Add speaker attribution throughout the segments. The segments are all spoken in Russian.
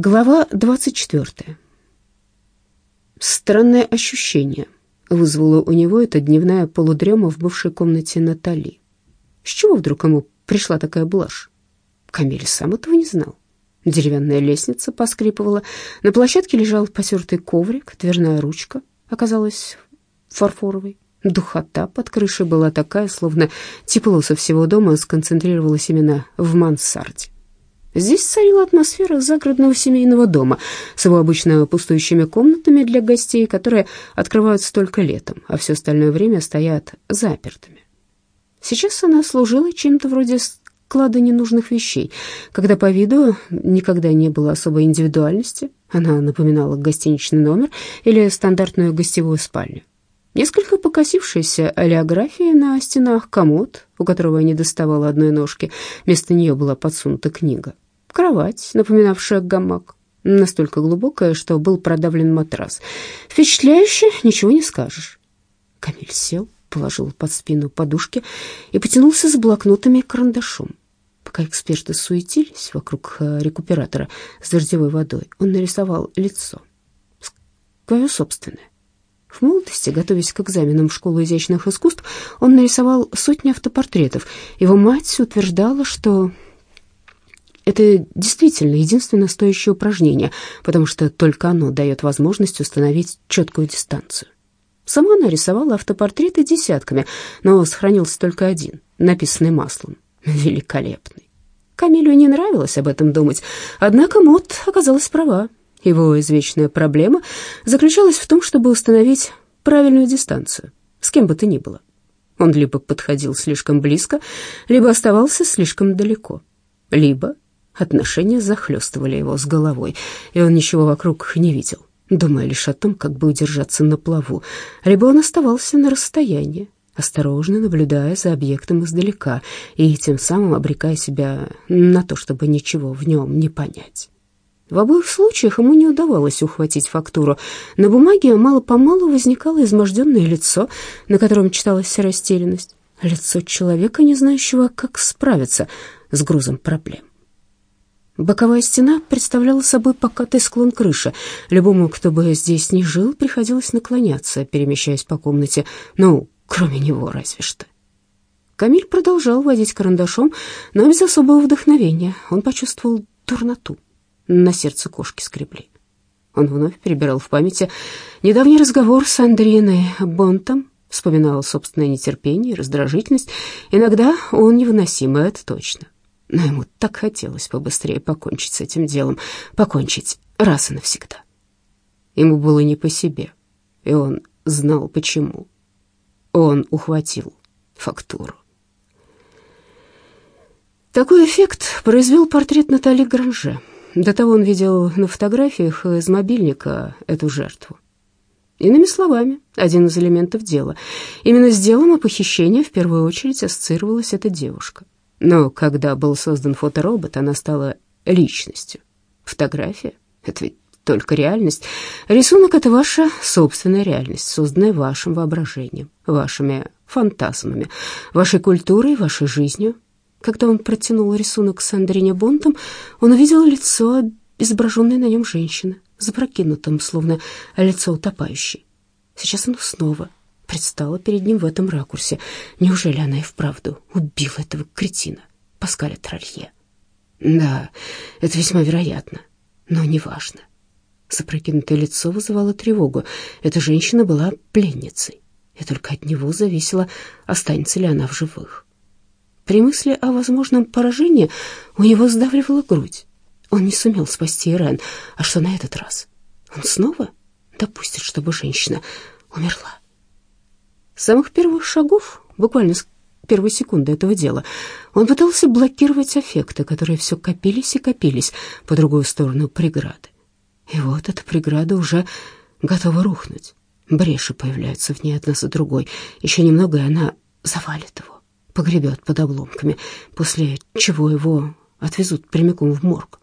Speaker 1: Глава 24. Странное ощущение вызвало у него эта дневная полудрема в бывшей комнате Натали. С чего вдруг ему пришла такая блажь? Камиль сам этого не знал. Деревянная лестница поскрипывала, на площадке лежал потертый коврик, дверная ручка оказалась фарфоровой. Духота под крышей была такая, словно тепло со всего дома сконцентрировалось именно в мансарде. Здесь царила атмосфера загородного семейного дома с его обычно пустующими комнатами для гостей, которые открываются только летом, а все остальное время стоят запертыми. Сейчас она служила чем-то вроде склада ненужных вещей. Когда по виду никогда не было особой индивидуальности, она напоминала гостиничный номер или стандартную гостевую спальню. Несколько покосившаяся олеография на стенах, комод, у которого не доставало одной ножки, вместо нее была подсунута книга. Кровать, напоминавшая гамак, настолько глубокая, что был продавлен матрас. Впечатляюще, ничего не скажешь. Камиль сел, положил под спину подушки и потянулся с блокнотами и карандашом. Пока эксперты суетились вокруг э, рекуператора с дождевой водой, он нарисовал лицо. Свое собственное. В молодости, готовясь к экзаменам в школу изящных искусств, он нарисовал сотни автопортретов. Его мать утверждала, что это действительно единственное стоящее упражнение, потому что только оно дает возможность установить четкую дистанцию. Сама она рисовала автопортреты десятками, но сохранился только один, написанный маслом. Великолепный. Камилю не нравилось об этом думать, однако Мот оказалась права. Его извечная проблема заключалась в том, чтобы установить правильную дистанцию, с кем бы то ни было. Он либо подходил слишком близко, либо оставался слишком далеко, либо отношения захлестывали его с головой, и он ничего вокруг не видел, думая лишь о том, как бы удержаться на плаву, либо он оставался на расстоянии, осторожно наблюдая за объектом издалека и тем самым обрекая себя на то, чтобы ничего в нем не понять. В обоих случаях ему не удавалось ухватить фактуру. На бумаге мало-помалу возникало изможденное лицо, на котором читалась растерянность. Лицо человека, не знающего, как справиться с грузом проблем. Боковая стена представляла собой покатый склон крыши. Любому, кто бы здесь не жил, приходилось наклоняться, перемещаясь по комнате. Ну, кроме него разве что. Камиль продолжал водить карандашом, но без особого вдохновения. Он почувствовал дурноту на сердце кошки скребли. Он вновь перебирал в памяти недавний разговор с Андриной Бонтом, вспоминал собственное нетерпение и раздражительность. Иногда он невыносимый, это точно. Но ему так хотелось побыстрее покончить с этим делом, покончить раз и навсегда. Ему было не по себе, и он знал почему. Он ухватил фактуру. Такой эффект произвел портрет Натали Гранже — до того он видел на фотографиях из мобильника эту жертву. Иными словами, один из элементов дела. Именно с делом о похищении в первую очередь ассоциировалась эта девушка. Но когда был создан фоторобот, она стала личностью. Фотография — это ведь только реальность. Рисунок — это ваша собственная реальность, созданная вашим воображением, вашими фантазмами, вашей культурой, вашей жизнью, когда он протянул рисунок с Андрине Бонтом, он увидел лицо изображенной на нем женщины, запрокинутым, словно лицо утопающей. Сейчас оно снова предстало перед ним в этом ракурсе. Неужели она и вправду убила этого кретина, Паскаля Тролье? Да, это весьма вероятно, но неважно. Запрокинутое лицо вызывало тревогу. Эта женщина была пленницей, и только от него зависело, останется ли она в живых. При мысли о возможном поражении у него сдавливала грудь. Он не сумел спасти Ирен. А что на этот раз? Он снова допустит, чтобы женщина умерла? С самых первых шагов, буквально с первой секунды этого дела, он пытался блокировать аффекты, которые все копились и копились по другую сторону преграды. И вот эта преграда уже готова рухнуть. Бреши появляются в ней одна за другой. Еще немного, и она завалит его погребет под обломками, после чего его отвезут прямиком в морг.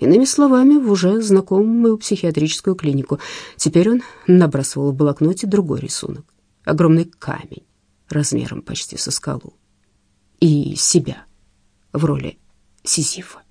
Speaker 1: Иными словами, в уже знакомую психиатрическую клинику. Теперь он набрасывал в блокноте другой рисунок. Огромный камень, размером почти со скалу. И себя в роли Сизифа.